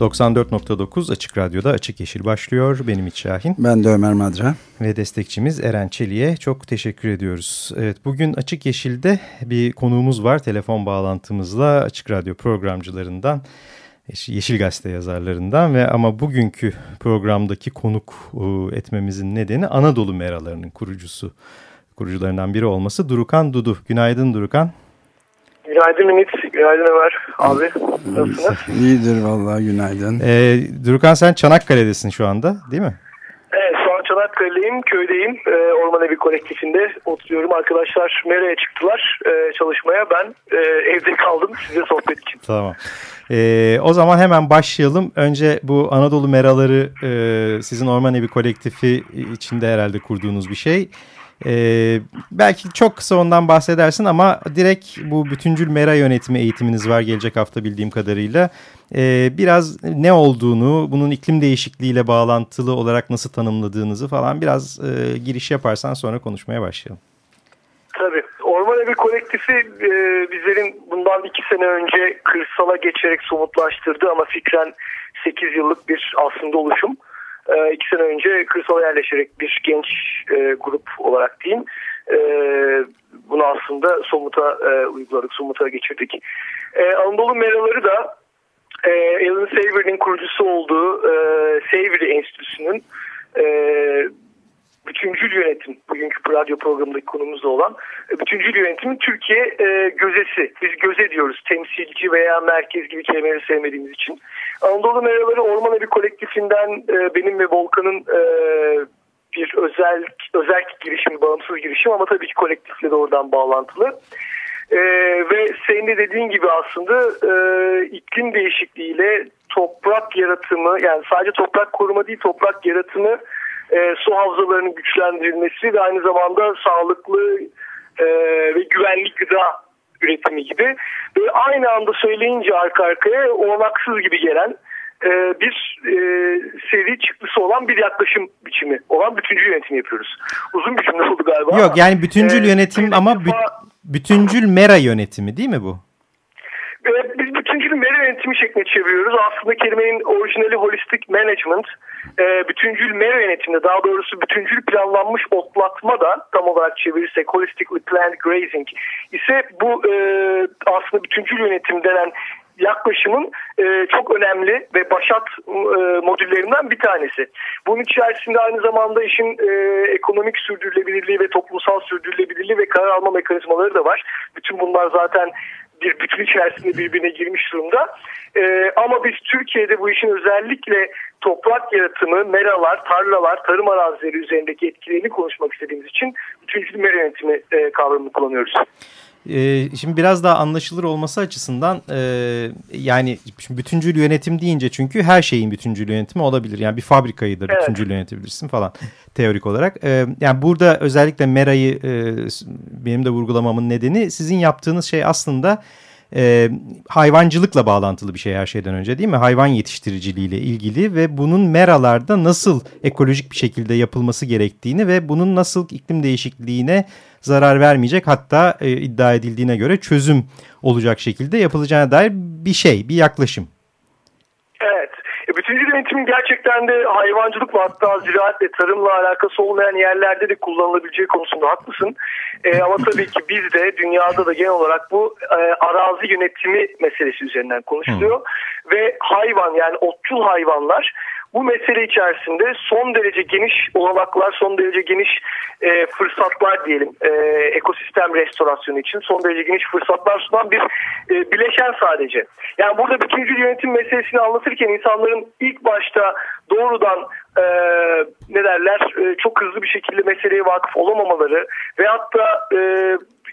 94.9 Açık Radyo'da Açık Yeşil başlıyor. Benim İç Şahin. Ben de Ömer Madra. Ve destekçimiz Eren Çelik'e çok teşekkür ediyoruz. Evet bugün Açık Yeşil'de bir konuğumuz var telefon bağlantımızla Açık Radyo programcılarından. Yeşil Gazete yazarlarından ve ama bugünkü programdaki konuk etmemizin nedeni Anadolu Meralarının kurucusu, kurucularından biri olması Durukan Dudu. Günaydın Durukan. Günaydın Ümit, günaydın Ömer abi. Nasılsınız? İyidir vallahi günaydın. Ee, Durukan sen Çanakkale'desin şu anda değil mi? Evet şu an Çanakkale'deyim, köydeyim. Ee, Orman Evi kolektifinde oturuyorum. Arkadaşlar Mera'ya çıktılar e, çalışmaya. Ben e, evde kaldım size sohbet için. Tamam. Ee, o zaman hemen başlayalım. Önce bu Anadolu Meraları e, sizin Orman Evi kolektifi içinde herhalde kurduğunuz bir şey. Ee, belki çok kısa ondan bahsedersin ama direkt bu bütüncül mera yönetimi eğitiminiz var gelecek hafta bildiğim kadarıyla. Ee, biraz ne olduğunu, bunun iklim değişikliğiyle bağlantılı olarak nasıl tanımladığınızı falan biraz e, giriş yaparsan sonra konuşmaya başlayalım. Tabii. Orman Evi Kolektifi e, bizlerin bundan iki sene önce kırsala geçerek somutlaştırdı ama fikren 8 yıllık bir aslında oluşum e, iki sene önce kırsala yerleşerek bir genç e, grup olarak diyeyim. E, bunu aslında somuta e, uyguladık, somuta geçirdik. E, Anadolu Meraları da e, Alan Savory'nin kurucusu olduğu e, Savory Enstitüsü'nün e, bütüncül yönetim, bugünkü radyo programındaki konumuzda olan e, bütüncül yönetimin Türkiye e, gözesi. Biz göze diyoruz temsilci veya merkez gibi kelimeleri sevmediğimiz için. Anadolu Meraları Orman Evi Kolektifinden e, benim ve Volkan'ın e, bir özel özel girişim, bağımsız girişim ama tabii ki kolektifle de oradan bağlantılı. Ee, ve senin de dediğin gibi aslında e, iklim değişikliğiyle toprak yaratımı yani sadece toprak koruma değil toprak yaratımı e, su havzalarının güçlendirilmesi ve aynı zamanda sağlıklı e, ve güvenlik gıda üretimi gibi ve aynı anda söyleyince arka arkaya olanaksız gibi gelen e, bir e, seri çıktısı olan bir yaklaşım biçimi olan bütüncül yönetim yapıyoruz. Uzun bir cümle oldu galiba. Yok yani bütüncül e, yönetim ama defa... bütüncül mera yönetimi değil mi bu? Biz bütüncül mera yönetimi şeklinde çeviriyoruz. Aslında kelimenin orijinali holistic management. E, bütüncül mera yönetiminde daha doğrusu bütüncül planlanmış otlatma da tam olarak çevirirsek holistically planned grazing ise bu e, aslında bütüncül yönetim denen yaklaşımın e, çok önemli ve başat e, modüllerinden bir tanesi. Bunun içerisinde aynı zamanda işin e, ekonomik sürdürülebilirliği ve toplumsal sürdürülebilirliği ve karar alma mekanizmaları da var. Bütün bunlar zaten bir bütün içerisinde birbirine girmiş durumda. E, ama biz Türkiye'de bu işin özellikle toprak yaratımı, meralar, tarlalar, tarım arazileri üzerindeki etkilerini konuşmak istediğimiz için bütüncül mera yönetimi e, kavramını kullanıyoruz. Ee, şimdi biraz daha anlaşılır olması açısından e, yani bütüncül yönetim deyince çünkü her şeyin bütüncül yönetimi olabilir. Yani bir fabrikayı da evet. bütüncül yönetebilirsin falan teorik olarak. E, yani burada özellikle Mera'yı e, benim de vurgulamamın nedeni sizin yaptığınız şey aslında e, hayvancılıkla bağlantılı bir şey her şeyden önce değil mi? Hayvan yetiştiriciliğiyle ilgili ve bunun meralarda nasıl ekolojik bir şekilde yapılması gerektiğini ve bunun nasıl iklim değişikliğine zarar vermeyecek hatta e, iddia edildiğine göre çözüm olacak şekilde yapılacağına dair bir şey, bir yaklaşım. E, bütüncül yönetimin gerçekten de hayvancılıkla hatta ziraatle, tarımla alakası olmayan yerlerde de kullanılabileceği konusunda haklısın. E, ama tabii ki biz de dünyada da genel olarak bu e, arazi yönetimi meselesi üzerinden konuşuluyor. Hmm. Ve hayvan yani otçul hayvanlar bu mesele içerisinde son derece geniş olanaklar, son derece geniş e, fırsatlar diyelim e, ekosistem restorasyonu için son derece geniş fırsatlar sunan bir e, bileşen sadece. Yani burada bütüncül yönetim meselesini anlatırken insanların ilk başta doğrudan e, ne derler e, çok hızlı bir şekilde meseleye vakıf olamamaları ve hatta e,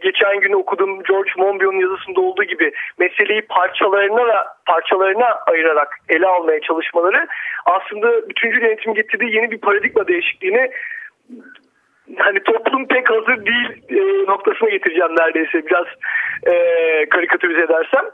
geçen gün okudum George Monbiot'un yazısında olduğu gibi meseleyi parçalarına parçalarına ayırarak ele almaya çalışmaları aslında bütüncül yönetim getirdiği yeni bir paradigma değişikliğini hani toplum pek hazır değil e, noktasına getireceğim neredeyse biraz e, karikatürize edersem.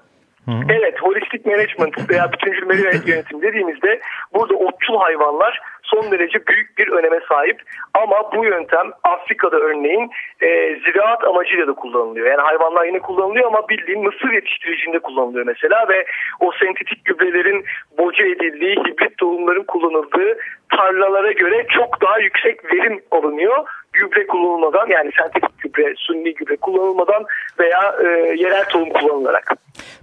Hı. Evet, holistik management veya bütüncül yönetim dediğimizde burada otçul hayvanlar son derece büyük bir öneme sahip. Ama bu yöntem Afrika'da örneğin e, ziraat amacıyla da kullanılıyor. Yani hayvanlar yine kullanılıyor ama bildiğin mısır yetiştiricinde kullanılıyor mesela ve o sentetik gübrelerin boca edildiği, hibrit tohumların kullanıldığı tarlalara göre çok daha yüksek verim alınıyor gübre kullanılmadan yani sentetik gübre, sunni gübre kullanılmadan veya e, yerel tohum kullanılarak.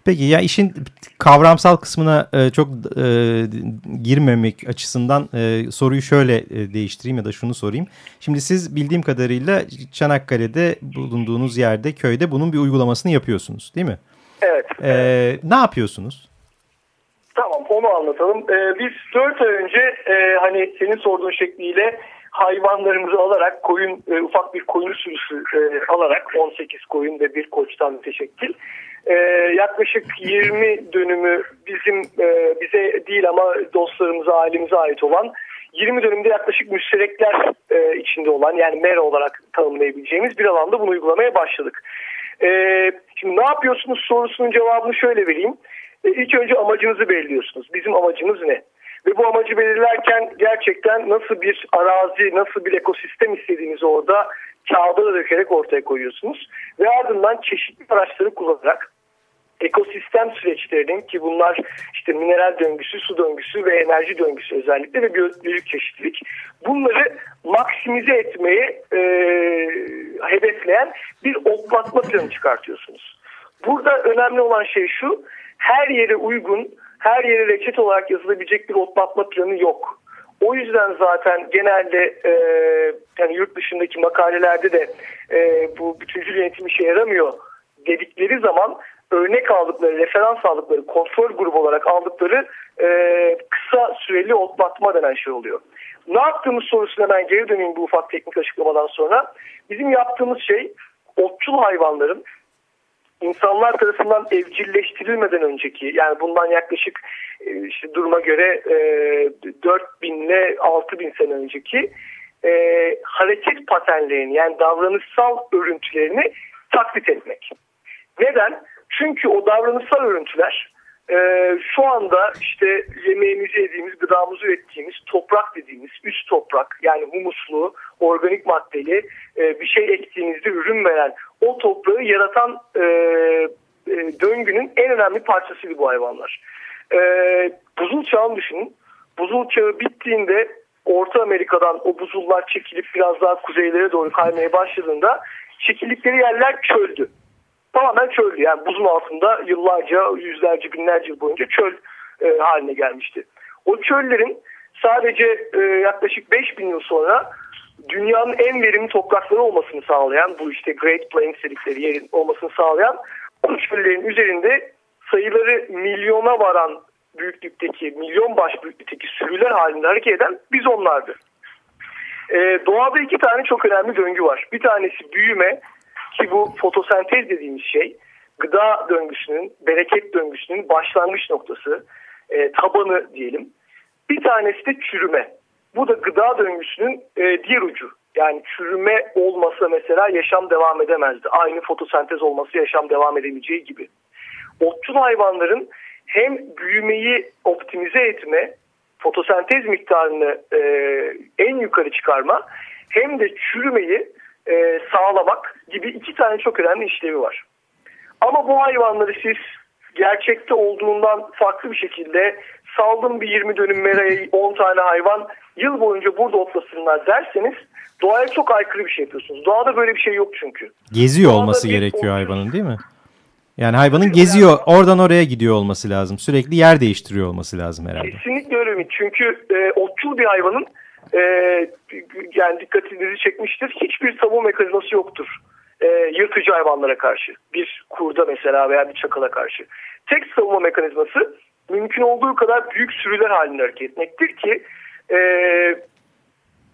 Peki ya işin kavramsal kısmına e, çok e, girmemek açısından e, soruyu şöyle e, değiştireyim ya da şunu sorayım. Şimdi siz bildiğim kadarıyla Çanakkale'de bulunduğunuz yerde köyde bunun bir uygulamasını yapıyorsunuz değil mi? Evet. E, ne yapıyorsunuz? Tamam onu anlatalım. Ee, biz 4 ay önce e, hani senin sorduğun şekliyle hayvanlarımızı alarak koyun e, ufak bir koyun sürüsü e, alarak 18 koyun ve bir koçtan müteşekkil e, yaklaşık 20 dönümü bizim e, bize değil ama dostlarımıza ailemize ait olan 20 dönümde yaklaşık müşterekler e, içinde olan yani mera olarak tanımlayabileceğimiz bir alanda bunu uygulamaya başladık. E, şimdi ne yapıyorsunuz sorusunun cevabını şöyle vereyim. E, ilk önce amacınızı belirliyorsunuz. Bizim amacımız ne? Ve bu amacı belirlerken gerçekten nasıl bir arazi, nasıl bir ekosistem istediğinizi orada kağıda da dökerek ortaya koyuyorsunuz. Ve ardından çeşitli araçları kullanarak ekosistem süreçlerinin ki bunlar işte mineral döngüsü, su döngüsü ve enerji döngüsü özellikle ve biyolojik çeşitlilik bunları maksimize etmeye e, hedefleyen bir otlatma planı çıkartıyorsunuz. Burada önemli olan şey şu, her yere uygun her yere reçet olarak yazılabilecek bir otlatma planı yok. O yüzden zaten genelde e, yani yurt dışındaki makalelerde de e, bu bütüncül yönetim işe yaramıyor dedikleri zaman örnek aldıkları, referans aldıkları, kontrol grubu olarak aldıkları e, kısa süreli otlatma denen şey oluyor. Ne yaptığımız sorusuna ben geri döneyim bu ufak teknik açıklamadan sonra. Bizim yaptığımız şey otçul hayvanların insanlar tarafından evcilleştirilmeden önceki yani bundan yaklaşık e, işte duruma göre e, 4000 ile 6000 sene önceki e, hareket paternlerini yani davranışsal örüntülerini taklit etmek. Neden? Çünkü o davranışsal örüntüler e, şu anda işte yemeğimizi yediğimiz, gıdamızı ürettiğimiz toprak dediğimiz üst toprak yani humuslu, organik maddeli e, bir şey ektiğinizde ürün veren o toprağı yaratan e, e, döngünün en önemli parçasıydı bu hayvanlar. E, buzul çağını düşünün. Buzul çağı bittiğinde Orta Amerika'dan o buzullar çekilip biraz daha kuzeylere doğru kaymaya başladığında çekildikleri yerler çöldü. Tamamen çöldü. Yani buzun altında yıllarca, yüzlerce, binlerce yıl boyunca çöl e, haline gelmişti. O çöllerin sadece e, yaklaşık 5000 yıl sonra dünyanın en verimli toprakları olmasını sağlayan bu işte Great Plains dedikleri yerin olmasını sağlayan o çöllerin üzerinde sayıları milyona varan büyüklükteki, milyon baş büyüklükteki sürüler halinde hareket eden biz onlardı. Ee, doğada iki tane çok önemli döngü var. Bir tanesi büyüme ki bu fotosentez dediğimiz şey gıda döngüsünün, bereket döngüsünün başlangıç noktası, e, tabanı diyelim. Bir tanesi de çürüme. Bu da gıda döngüsünün e, diğer ucu. Yani çürüme olmasa mesela yaşam devam edemezdi. Aynı fotosentez olması yaşam devam edemeyeceği gibi. Otçul hayvanların hem büyümeyi optimize etme, fotosentez miktarını e, en yukarı çıkarma hem de çürümeyi e, sağlamak gibi iki tane çok önemli işlevi var. Ama bu hayvanları siz gerçekte olduğundan farklı bir şekilde saldım bir 20 dönüm merayı 10 tane hayvan yıl boyunca burada otlasınlar derseniz doğaya çok aykırı bir şey yapıyorsunuz. Doğada böyle bir şey yok çünkü. Geziyor Doğada olması gerekiyor hayvanın değil mi? Yani hayvanın geziyor, oradan oraya gidiyor olması lazım. Sürekli yer değiştiriyor olması lazım herhalde. Kesinlikle öyle mi? Çünkü e, otçul bir hayvanın e, yani dikkatinizi çekmiştir. Hiçbir savunma mekanizması yoktur. E, yırtıcı hayvanlara karşı. Bir kurda mesela veya bir çakala karşı. Tek savunma mekanizması mümkün olduğu kadar büyük sürüler halinde hareket etmektir ki e,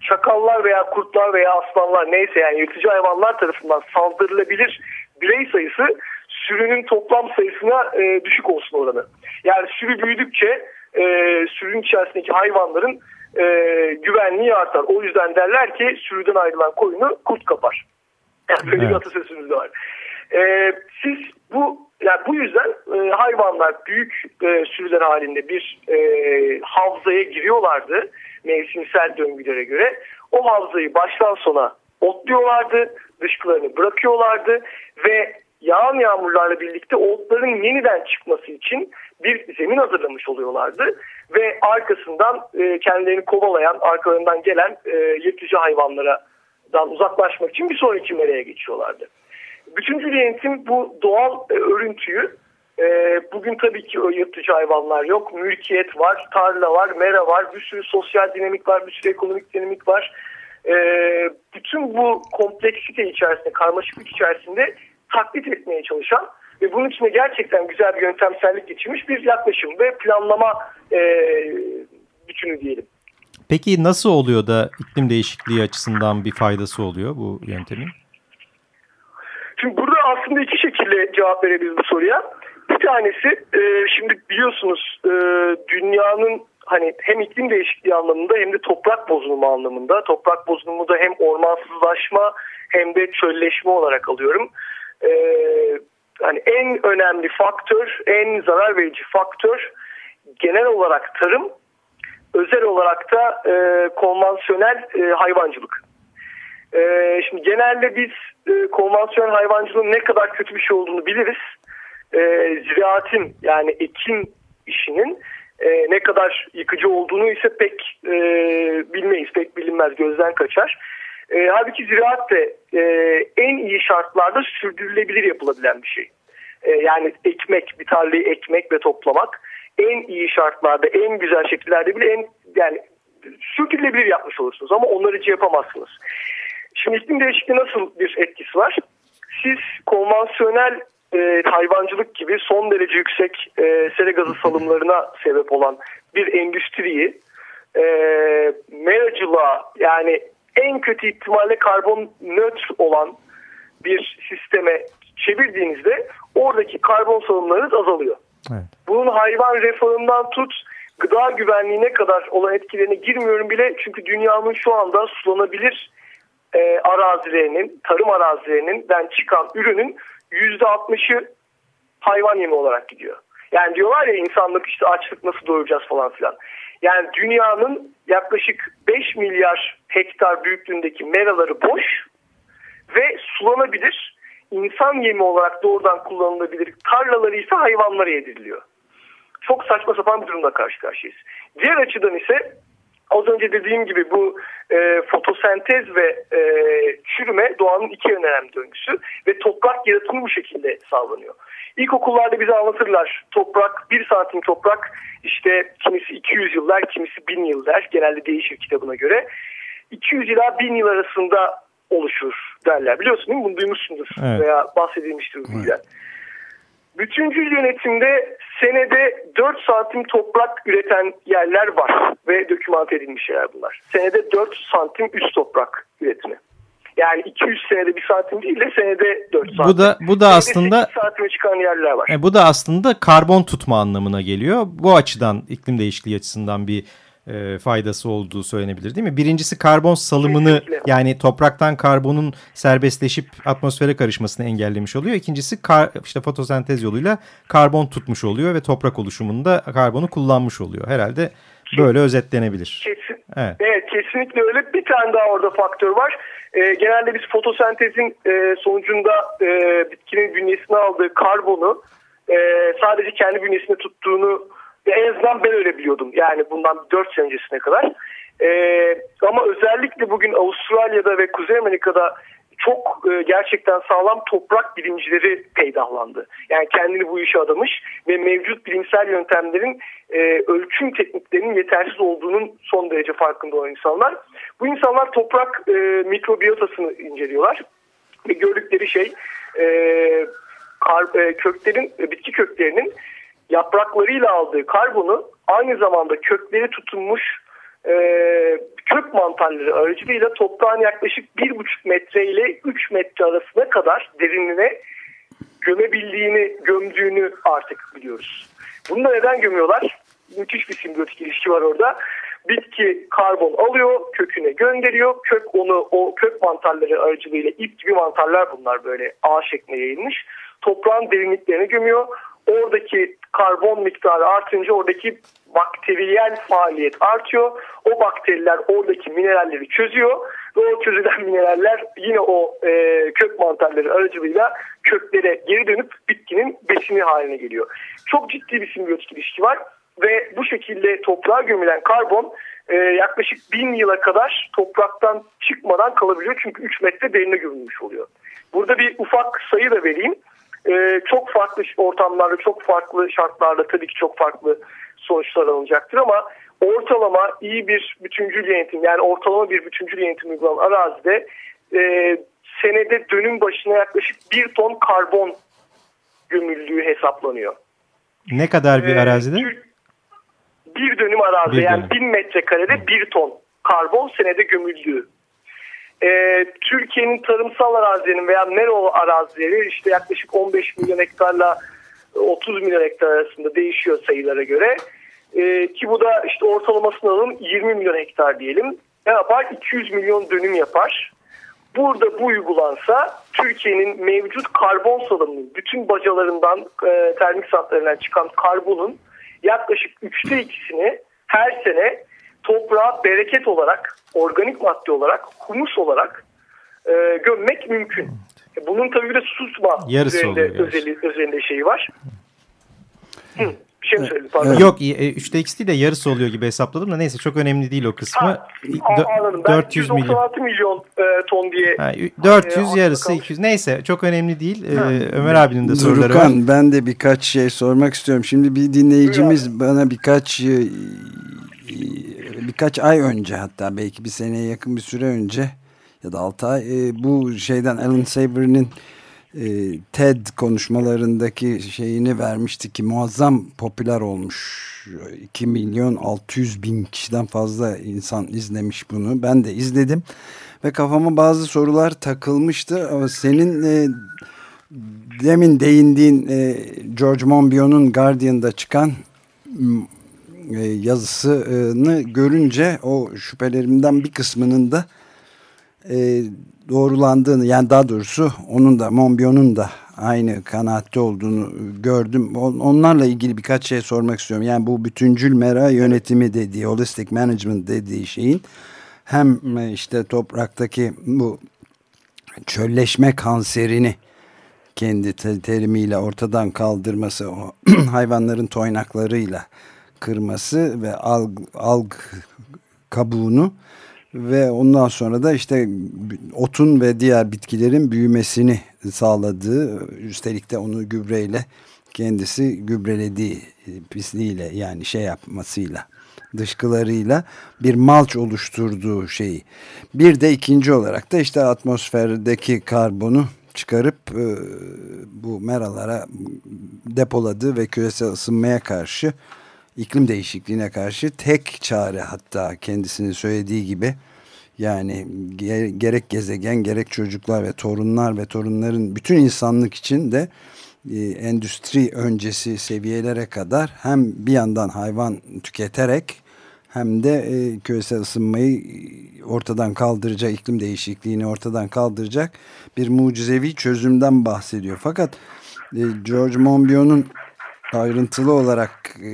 çakallar veya kurtlar veya aslanlar neyse yani yırtıcı hayvanlar tarafından saldırılabilir birey sayısı sürünün toplam sayısına e, düşük olsun oranı. Yani sürü büyüdükçe e, sürünün içerisindeki hayvanların e, güvenliği artar. O yüzden derler ki sürüden ayrılan koyunu kurt kapar. Yani böyle evet. bir atasözümüz de var. E, siz bu yani bu yüzden e, hayvanlar büyük e, sürüler halinde bir e, havzaya giriyorlardı mevsimsel döngülere göre. O havzayı baştan sona otluyorlardı, dışkılarını bırakıyorlardı ve yağan yağmurlarla birlikte otların yeniden çıkması için bir zemin hazırlamış oluyorlardı. Ve arkasından e, kendilerini kovalayan, arkalarından gelen e, yırtıcı hayvanlardan uzaklaşmak için bir sonraki mereye geçiyorlardı. Bütüncül yönetim bu doğal e, örüntüyü e, bugün tabii ki yırtıcı hayvanlar yok. Mülkiyet var, tarla var, mera var, bir sürü sosyal dinamik var, bir sürü ekonomik dinamik var. E, bütün bu kompleksite içerisinde, karmaşıklık içerisinde taklit etmeye çalışan ve bunun içine gerçekten güzel bir yöntemsellik geçirmiş bir yaklaşım ve planlama e, bütünü diyelim. Peki nasıl oluyor da iklim değişikliği açısından bir faydası oluyor bu yöntemin? Şimdi burada aslında iki şekilde cevap verebiliriz bu soruya. Bir tanesi e, şimdi biliyorsunuz e, dünyanın hani hem iklim değişikliği anlamında hem de toprak bozulma anlamında. Toprak bozulmu da hem ormansızlaşma hem de çölleşme olarak alıyorum. E, hani en önemli faktör, en zarar verici faktör genel olarak tarım, özel olarak da e, konvansiyonel e, hayvancılık. E, şimdi genelde biz e, konvansiyonel hayvancılığın ne kadar kötü bir şey olduğunu biliriz. E, ziraatin yani ekin işinin e, ne kadar yıkıcı olduğunu ise pek e, bilmeyiz, pek bilinmez, gözden kaçar. E, halbuki ziraat de e, en iyi şartlarda sürdürülebilir yapılabilen bir şey. E, yani ekmek, bir tarlayı ekmek ve toplamak en iyi şartlarda, en güzel şekillerde bile en yani sürdürülebilir yapmış olursunuz ama onları hiç yapamazsınız. Şimdi iklim değişikliği nasıl bir etkisi var? Siz konvansiyonel e, hayvancılık gibi son derece yüksek e, sera gazı salımlarına sebep olan bir endüstriyi e, meracılığa yani en kötü ihtimalle karbon nötr olan bir sisteme çevirdiğinizde oradaki karbon salımlarınız azalıyor. Evet. Bunun hayvan refahından tut gıda güvenliğine kadar olan etkilerine girmiyorum bile çünkü dünyanın şu anda sulanabilir e, arazilerinin, tarım arazilerinden çıkan ürünün %60'ı hayvan yemi olarak gidiyor. Yani diyorlar ya insanlık işte açlık nasıl doyuracağız falan filan. Yani dünyanın yaklaşık 5 milyar hektar büyüklüğündeki meraları boş ve sulanabilir insan yemi olarak doğrudan kullanılabilir tarlaları ise hayvanlara yediriliyor. Çok saçma sapan bir durumla karşı karşıyayız. Diğer açıdan ise az önce dediğim gibi bu e, fotosentez ve e, çürüme doğanın iki önemli döngüsü ve toprak yaratımı bu şekilde sağlanıyor. İlkokullarda bize anlatırlar toprak bir santim toprak işte kimisi 200 yıl der kimisi 1000 yıl der genelde değişir kitabına göre. 200 ila 1000 yıl arasında oluşur derler biliyorsun değil mi bunu duymuşsundur evet. veya bahsedilmiştir bu. Evet. Bütüncül yönetimde senede 4 santim toprak üreten yerler var ve dokümante edilmiş yerler bunlar. Senede 4 santim üst toprak üretimi. Yani 200 senede bir santim değil de senede 4 santim. Bu da bu da aslında santime çıkan yerler var. E, bu da aslında karbon tutma anlamına geliyor. Bu açıdan iklim değişikliği açısından bir e, faydası olduğu söylenebilir değil mi? Birincisi karbon salımını Kesinlikle. yani topraktan karbonun serbestleşip atmosfere karışmasını engellemiş oluyor. İkincisi kar, işte fotosentez yoluyla karbon tutmuş oluyor ve toprak oluşumunda karbonu kullanmış oluyor. Herhalde böyle özetlenebilir. Kesin, evet. evet kesinlikle öyle. Bir tane daha orada faktör var. E, genelde biz fotosentezin e, sonucunda e, bitkinin bünyesine aldığı karbonu e, sadece kendi bünyesinde tuttuğunu en azından ben öyle biliyordum. Yani bundan 4 sene öncesine kadar. Ee, ama özellikle bugün Avustralya'da ve Kuzey Amerika'da çok e, gerçekten sağlam toprak bilimcileri peydahlandı. Yani kendini bu işe adamış ve mevcut bilimsel yöntemlerin e, ölçüm tekniklerinin yetersiz olduğunun son derece farkında olan insanlar. Bu insanlar toprak e, mikrobiyotasını inceliyorlar ve gördükleri şey e, kar, e, köklerin, e, bitki köklerinin yapraklarıyla aldığı karbonu aynı zamanda kökleri tutunmuş e, kök mantarları aracılığıyla toprağın yaklaşık 1,5 metre ile 3 metre arasına kadar derinliğine gömebildiğini, gömdüğünü artık biliyoruz. Bunu da neden gömüyorlar? Müthiş bir simbiyotik ilişki var orada. Bitki karbon alıyor, köküne gönderiyor. Kök onu o kök mantarları aracılığıyla ip gibi mantarlar bunlar böyle ağ şeklinde yayılmış. Toprağın derinliklerine gömüyor. Oradaki karbon miktarı artınca oradaki bakteriyel faaliyet artıyor. O bakteriler oradaki mineralleri çözüyor ve o çözülen mineraller yine o e, kök mantarları aracılığıyla köklere geri dönüp bitkinin besini haline geliyor. Çok ciddi bir simbiyotik ilişki var ve bu şekilde toprağa gömülen karbon e, yaklaşık bin yıla kadar topraktan çıkmadan kalabiliyor. Çünkü 3 metre derine gömülmüş oluyor. Burada bir ufak sayı da vereyim. E, çok farklı ortamlarda, çok farklı şartlarda tabii ki çok farklı sonuçlar alınacaktır ama ortalama iyi bir bütüncül yönetim yani ortalama bir bütüncül yönetim uygulanan arazide e, senede dönüm başına yaklaşık bir ton karbon gömüldüğü hesaplanıyor. Ne kadar bir ee, arazide? Bir dönüm arazi bir yani dönüm. bin metrekarede bir ton karbon senede gömüldüğü. Ee, Türkiye'nin tarımsal arazilerinin veya Mero arazileri işte yaklaşık 15 milyon hektarla 30 milyon hektar arasında değişiyor sayılara göre. Ee, ki bu da işte ortalamasını alalım 20 milyon hektar diyelim. Ne yapar? 200 milyon dönüm yapar. Burada bu uygulansa Türkiye'nin mevcut karbon salımının bütün bacalarından e, termik santralinden çıkan karbonun yaklaşık üçte ikisini her sene toprağa bereket olarak, organik madde olarak, humus olarak e, gömmek mümkün. Bunun tabii bir de susma Yarısı üzerinde, özeli, üzerinde şeyi var. Hı. Bir şey mi söyledin? Pardon. Yok e, üçte x değil de yarısı oluyor gibi hesapladım da neyse çok önemli değil o kısmı. Ha, anladım. Ben 400 milyon. milyon e, ton diye. Ha, 400 e, yarısı 200 neyse çok önemli değil. Ee, Ömer abinin de soruları Durukan, var. ben de birkaç şey sormak istiyorum. Şimdi bir dinleyicimiz Buyur. bana birkaç e, birkaç ay önce hatta belki bir seneye yakın bir süre önce ya da 6 ay e, bu şeyden Alan Saber'in e, TED konuşmalarındaki şeyini vermişti ki muazzam popüler olmuş. 2 milyon 600 bin kişiden fazla insan izlemiş bunu. Ben de izledim ve kafama bazı sorular takılmıştı. Ama senin e, demin değindiğin e, George Monbiot'un Guardian'da çıkan e, yazısını görünce o şüphelerimden bir kısmının da e, doğrulandığını yani daha doğrusu onun da Monbiot'un da aynı kanaatte olduğunu gördüm. Onlarla ilgili birkaç şey sormak istiyorum. Yani bu bütüncül mera yönetimi dediği, holistic management dediği şeyin hem e, işte topraktaki bu çölleşme kanserini kendi terimiyle ortadan kaldırması, o hayvanların toynaklarıyla kırması ve alg, alg kabuğunu ve ondan sonra da işte otun ve diğer bitkilerin büyümesini sağladığı üstelik de onu gübreyle kendisi gübrelediği pisliğiyle yani şey yapmasıyla dışkılarıyla bir malç oluşturduğu şeyi. Bir de ikinci olarak da işte atmosferdeki karbonu çıkarıp e, bu meralara depoladığı ve küresel ısınmaya karşı iklim değişikliğine karşı tek çare hatta kendisinin söylediği gibi yani gerek gezegen gerek çocuklar ve torunlar ve torunların bütün insanlık için de e, endüstri öncesi seviyelere kadar hem bir yandan hayvan tüketerek hem de e, küresel ısınmayı ortadan kaldıracak, iklim değişikliğini ortadan kaldıracak bir mucizevi çözümden bahsediyor. Fakat e, George Monbiot'un ayrıntılı olarak e,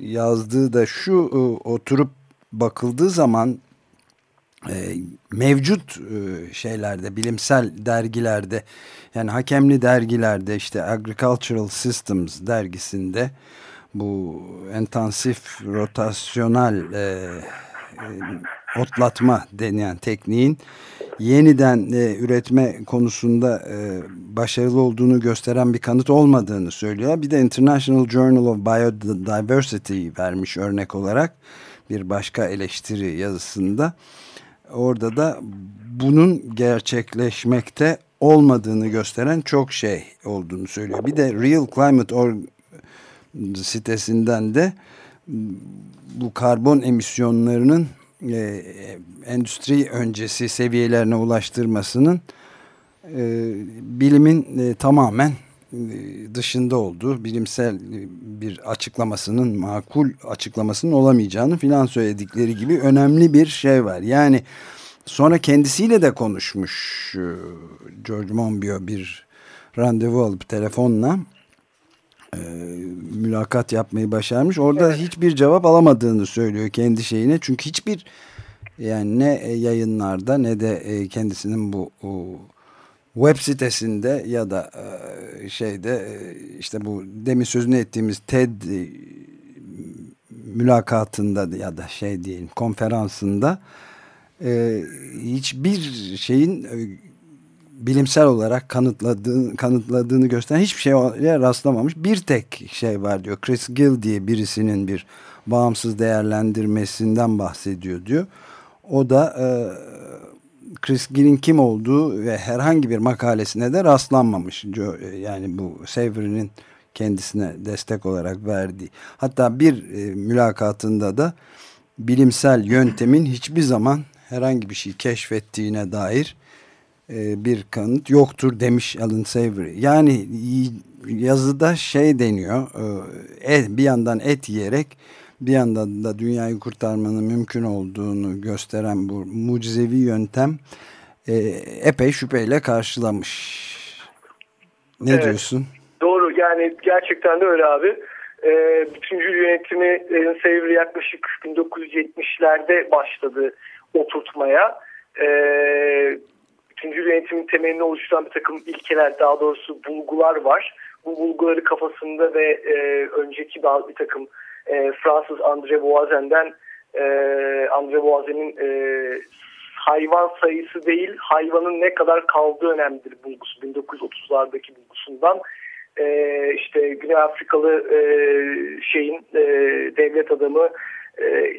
yazdığı da şu e, oturup bakıldığı zaman e, mevcut şeylerde bilimsel dergilerde yani hakemli dergilerde işte Agricultural Systems dergisinde bu intensif rotasyonel otlatma denilen tekniğin yeniden e, üretme konusunda e, başarılı olduğunu gösteren bir kanıt olmadığını söylüyor. Bir de International Journal of Biodiversity vermiş örnek olarak bir başka eleştiri yazısında. Orada da bunun gerçekleşmekte olmadığını gösteren çok şey olduğunu söylüyor. Bir de Real Climate Org sitesinden de bu karbon emisyonlarının e, endüstri öncesi seviyelerine ulaştırmasının e, bilimin e, tamamen e, dışında olduğu bilimsel bir açıklamasının makul açıklamasının olamayacağını filan söyledikleri gibi önemli bir şey var. Yani sonra kendisiyle de konuşmuş e, George Monbiot bir randevu alıp telefonla e, mülakat yapmayı başarmış. Orada evet. hiçbir cevap alamadığını söylüyor kendi şeyine. Çünkü hiçbir yani ne yayınlarda ne de e, kendisinin bu o, web sitesinde ya da e, şeyde e, işte bu demin sözünü ettiğimiz TED e, mülakatında ya da şey diyelim konferansında e, hiçbir şeyin e, bilimsel olarak kanıtladığını, kanıtladığını gösteren hiçbir şeye rastlamamış. Bir tek şey var diyor. Chris Gill diye birisinin bir bağımsız değerlendirmesinden bahsediyor diyor. O da e, Chris Gill'in kim olduğu ve herhangi bir makalesine de rastlanmamış. Yani bu Savory'nin kendisine destek olarak verdiği. Hatta bir e, mülakatında da bilimsel yöntemin hiçbir zaman herhangi bir şey keşfettiğine dair e, bir kanıt yoktur demiş Alan Savory. Yani yazıda şey deniyor e, bir yandan et yiyerek bir yandan da dünyayı kurtarmanın mümkün olduğunu gösteren bu mucizevi yöntem e, epey şüpheyle karşılamış. Ne evet, diyorsun? Doğru yani gerçekten de öyle abi. E, bütüncül yönetimi Alan Savory yaklaşık 1970'lerde başladı oturtmaya. E, bütüncül yönetimin temelini oluşturan bir takım ilkeler daha doğrusu bulgular var. Bu bulguları kafasında ve e, önceki bir takım e, Fransız André Boisen'den e, André Boisen'in e, hayvan sayısı değil hayvanın ne kadar kaldığı önemlidir bulgusu 1930'lardaki bulgusundan e, işte Güney Afrikalı e, şeyin e, devlet adamı e,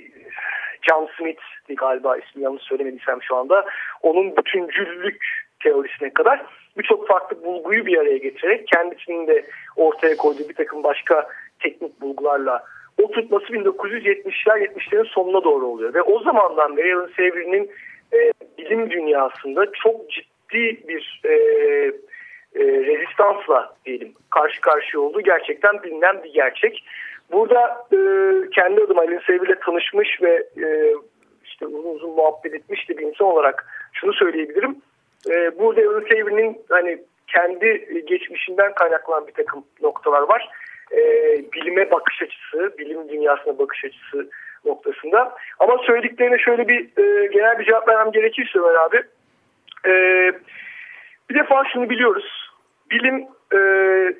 John Smith galiba ismi yanlış söylemediysem şu anda onun bütüncüllük teorisine kadar birçok farklı bulguyu bir araya getirerek kendisinin de ortaya koyduğu bir takım başka teknik bulgularla oturtması 1970'ler 70'lerin sonuna doğru oluyor. Ve o zamandan beri Alan Savory'nin e, bilim dünyasında çok ciddi bir e, e, rezistansla diyelim karşı karşıya olduğu gerçekten bilinen bir gerçek. Burada e, kendi adıma Alan Savory tanışmış ve e, işte uzun uzun muhabbet etmişti bir insan olarak şunu söyleyebilirim. E, burada Alan Savory'nin hani kendi geçmişinden kaynaklanan bir takım noktalar var e, bilime bakış açısı, bilim dünyasına bakış açısı noktasında. Ama söylediklerine şöyle bir e, genel bir cevap vermem gerekirse Ömer abi. E, bir defa şunu biliyoruz. Bilim e,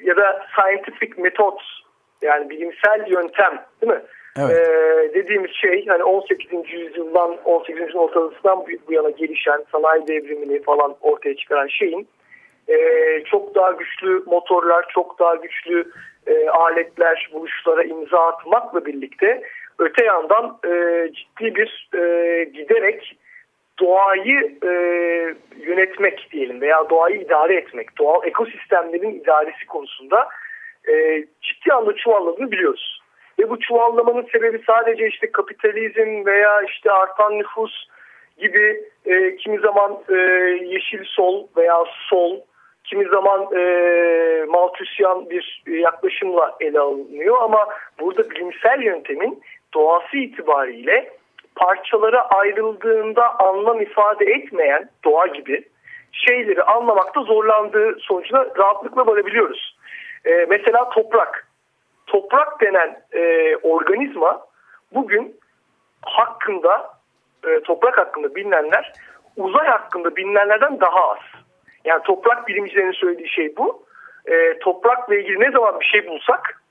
ya da scientific method yani bilimsel yöntem değil mi? Evet. Ee, dediğimiz şey hani 18. yüzyıldan 18. yüzyılın ortalarından bu yana gelişen sanayi devrimini falan ortaya çıkaran şeyin e, çok daha güçlü motorlar, çok daha güçlü e, aletler, buluşlara imza atmakla birlikte öte yandan e, ciddi bir e, giderek doğayı e, yönetmek diyelim veya doğayı idare etmek, doğal ekosistemlerin idaresi konusunda e, ciddi anlamda çuvalladığını biliyoruz. Ve bu çuvallamanın sebebi sadece işte kapitalizm veya işte artan nüfus gibi e, kimi zaman e, yeşil sol veya sol kimi zaman e, Malthusyan bir yaklaşımla ele alınıyor ama burada bilimsel yöntemin doğası itibariyle parçalara ayrıldığında anlam ifade etmeyen doğa gibi şeyleri anlamakta zorlandığı sonucuna rahatlıkla varabiliyoruz. E, mesela toprak. Toprak denen e, organizma bugün hakkında e, toprak hakkında bilinenler uzay hakkında bilinenlerden daha az. Yani toprak bilimcilerinin söylediği şey bu. E, toprakla ilgili ne zaman bir şey bulsak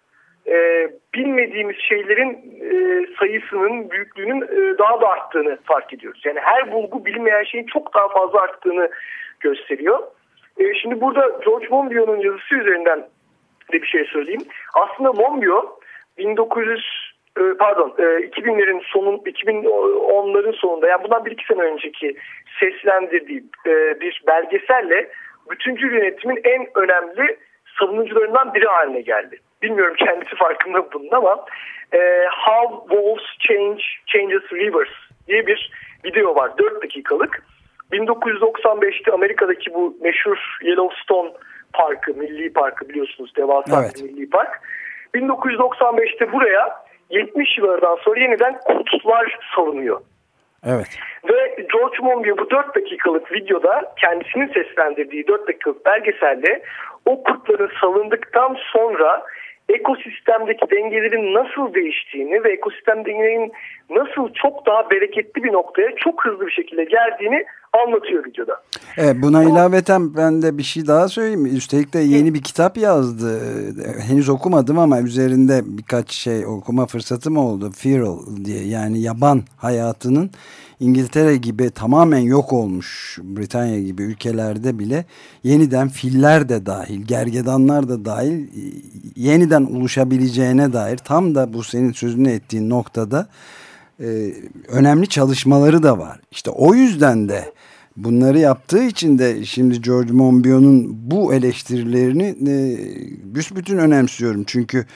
e, bilmediğimiz şeylerin e, sayısının büyüklüğünün e, daha da arttığını fark ediyoruz. Yani her bulgu bilinmeyen şeyin çok daha fazla arttığını gösteriyor. E, şimdi burada George Monbiot'un yazısı üzerinden de bir şey söyleyeyim. Aslında Monbiot 1900 e, pardon 2000'lerin e, sonun 2010'ların sonunda yani bundan bir iki sene önceki seslendirdiği e, bir belgeselle bütüncül yönetimin en önemli savunucularından biri haline geldi. Bilmiyorum kendisi farkında bunun ama How Wolves Change Changes Rivers diye bir video var 4 dakikalık. 1995'te Amerika'daki bu meşhur Yellowstone Parkı, Milli Parkı biliyorsunuz devasa evet. bir milli park. 1995'te buraya 70 yıllardan sonra yeniden kurtlar salınıyor. Evet. Ve George Monbiot bu 4 dakikalık videoda kendisinin seslendirdiği 4 dakikalık belgeselde o kurtların salındıktan sonra ekosistemdeki dengelerin nasıl değiştiğini ve ekosistem dengelerinin nasıl çok daha bereketli bir noktaya çok hızlı bir şekilde geldiğini anlatıyor videoda. Evet buna ilaveten ben de bir şey daha söyleyeyim. Üstelik de yeni bir kitap yazdı. Henüz okumadım ama üzerinde birkaç şey okuma fırsatım oldu. Feral diye yani yaban hayatının İngiltere gibi tamamen yok olmuş Britanya gibi ülkelerde bile yeniden filler de dahil, gergedanlar da dahil yeniden oluşabileceğine dair tam da bu senin sözünü ettiğin noktada e, önemli çalışmaları da var. İşte o yüzden de bunları yaptığı için de şimdi George Monbiot'un bu eleştirilerini e, büsbütün önemsiyorum. Çünkü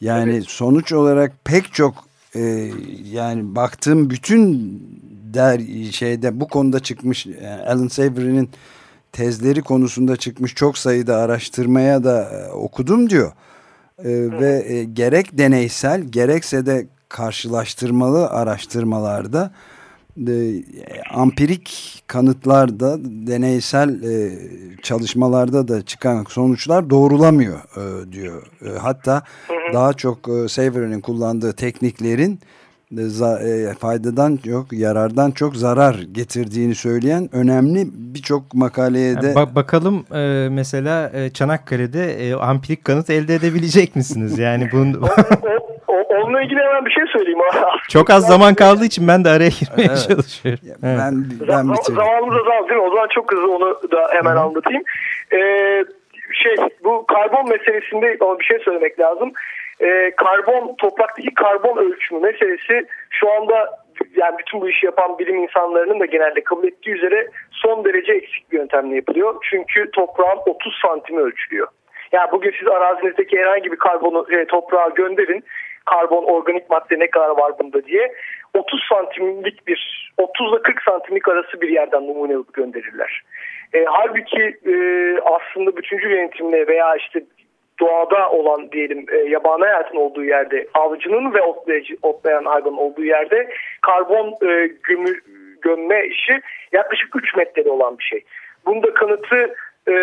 yani evet. sonuç olarak pek çok e, yani baktığım bütün der şeyde bu konuda çıkmış yani Alan Savory'nin tezleri konusunda çıkmış çok sayıda araştırmaya da e, okudum diyor. E, ve e, gerek deneysel gerekse de karşılaştırmalı araştırmalarda e, ampirik kanıtlarda deneysel e, çalışmalarda da çıkan sonuçlar doğrulamıyor e, diyor. E, hatta hı hı. daha çok e, Savory'nin kullandığı tekniklerin e, faydadan çok yarardan çok zarar getirdiğini söyleyen önemli birçok makaleye de ba bakalım e, mesela e, Çanakkale'de e, ampirik kanıt elde edebilecek misiniz? Yani bunun onunla ilgili hemen bir şey söyleyeyim. Çok az zaman kaldığı için ben de araya girmeye evet. çalışıyorum. Evet. Ben, ben bitirdim. Zamanımız azaldı değil mi? O zaman çok hızlı onu da hemen Hı. anlatayım. Ee, şey bu karbon meselesinde bir şey söylemek lazım e, karbon topraktaki karbon ölçümü meselesi şu anda yani bütün bu işi yapan bilim insanlarının da genelde kabul ettiği üzere son derece eksik bir yöntemle yapılıyor. Çünkü toprağın 30 santimi ölçülüyor. Yani bugün siz arazinizdeki herhangi bir karbonu e, toprağa gönderin. Karbon organik madde ne kadar var bunda diye. 30 santimlik bir 30 ile 40 santimlik arası bir yerden numune alıp gönderirler. E, halbuki e, aslında bütüncül yönetimle veya işte doğada olan diyelim e, yabani hayatın olduğu yerde avcının ve otlayıcı, otlayan hayvanın olduğu yerde karbon e, gömü, gömme işi yaklaşık 3 metrede olan bir şey. Bunda kanıtı e,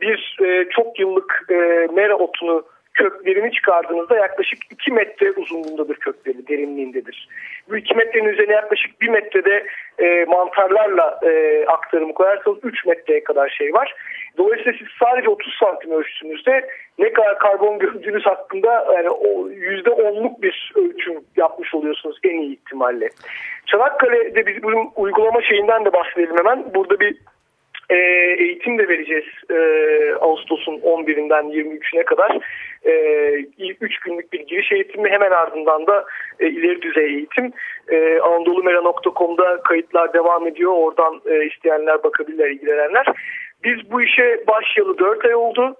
bir e, çok yıllık e, mera otunu köklerini çıkardığınızda yaklaşık 2 metre uzunluğundadır kökleri, derinliğindedir. Bu 2 metrenin üzerine yaklaşık 1 metrede e, mantarlarla e, aktarımı koyarsanız 3 metreye kadar şey var. Dolayısıyla siz sadece 30 santim ölçtüğünüzde ne kadar karbon gördüğünüz hakkında yani o %10'luk bir ölçüm yapmış oluyorsunuz en iyi ihtimalle. Çanakkale'de biz bu uygulama şeyinden de bahsedelim hemen. Burada bir e, eğitim de vereceğiz e, Ağustos'un 11'inden 23'üne kadar. E, 3 günlük bir giriş eğitimi hemen ardından da e, ileri düzey eğitim. E, Anadolumera.com'da kayıtlar devam ediyor. Oradan e, isteyenler bakabilirler, ilgilenenler. Biz bu işe başlayalı 4 ay oldu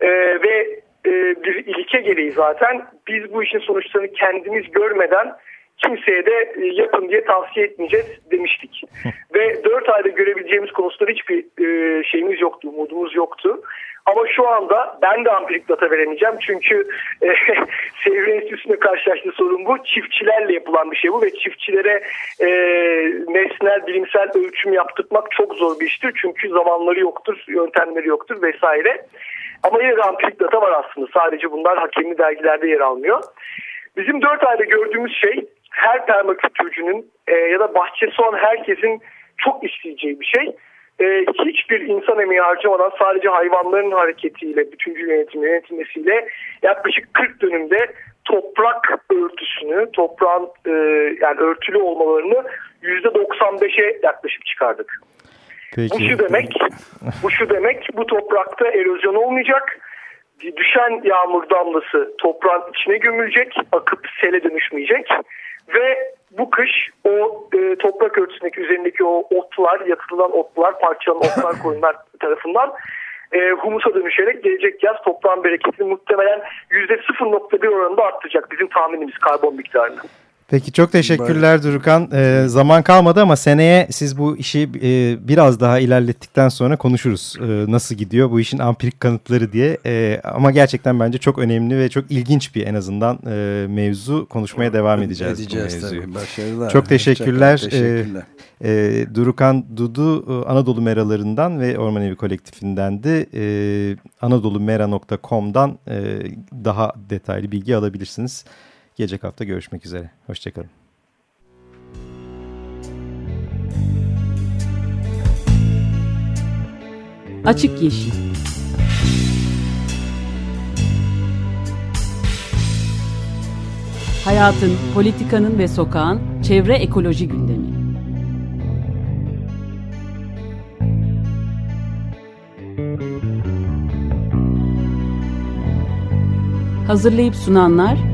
e, ve e, bir ilke gereği zaten biz bu işin sonuçlarını kendimiz görmeden kimseye de e, yapın diye tavsiye etmeyeceğiz demiştik. Ve 4 ayda görebileceğimiz konusunda hiçbir e, şeyimiz yoktu, umudumuz yoktu. Ama şu anda ben de ampirik data veremeyeceğim. Çünkü e, Seyir Enstitüsü'nde karşılaştığı sorun bu. Çiftçilerle yapılan bir şey bu ve çiftçilere e, nesnel bilimsel ölçüm yaptırmak çok zor bir iştir. Çünkü zamanları yoktur, yöntemleri yoktur vesaire. Ama yine de ampirik data var aslında. Sadece bunlar hakemli dergilerde yer almıyor. Bizim 4 ayda gördüğümüz şey her permakültürcünün e, ya da bahçesi olan herkesin çok isteyeceği bir şey. E, hiçbir insan emeği harcamadan sadece hayvanların hareketiyle, bütüncül yönetim yönetilmesiyle yaklaşık 40 dönümde toprak örtüsünü, toprağın e, yani örtülü olmalarını %95'e yaklaşık çıkardık. Peki. Bu şu demek, bu şu demek, bu toprakta erozyon olmayacak. Düşen yağmur damlası toprağın içine gömülecek, akıp sele dönüşmeyecek ve bu kış o e, toprak örtüsündeki üzerindeki o otlar, yatırılan otlar, parçalan otlar koyunlar tarafından e, humusa dönüşerek gelecek yaz toprağın bereketini muhtemelen %0.1 oranında arttıracak bizim tahminimiz karbon miktarını. Peki çok teşekkürler Böyle. Durukan. Ee, zaman kalmadı ama seneye siz bu işi e, biraz daha ilerlettikten sonra konuşuruz. E, nasıl gidiyor bu işin ampirik kanıtları diye. E, ama gerçekten bence çok önemli ve çok ilginç bir en azından e, mevzu. Konuşmaya devam edeceğiz, edeceğiz. Tabii. Başarılar. Çok teşekkürler. teşekkürler. E, e, Durukan Dudu e, Anadolu Meralarından ve Orman Evi Kolektifindendi. E, AnadoluMera.com'dan e, daha detaylı bilgi alabilirsiniz. Gelecek hafta görüşmek üzere. Hoşçakalın. Açık Yeşil Hayatın, politikanın ve sokağın çevre ekoloji gündemi. Hazırlayıp sunanlar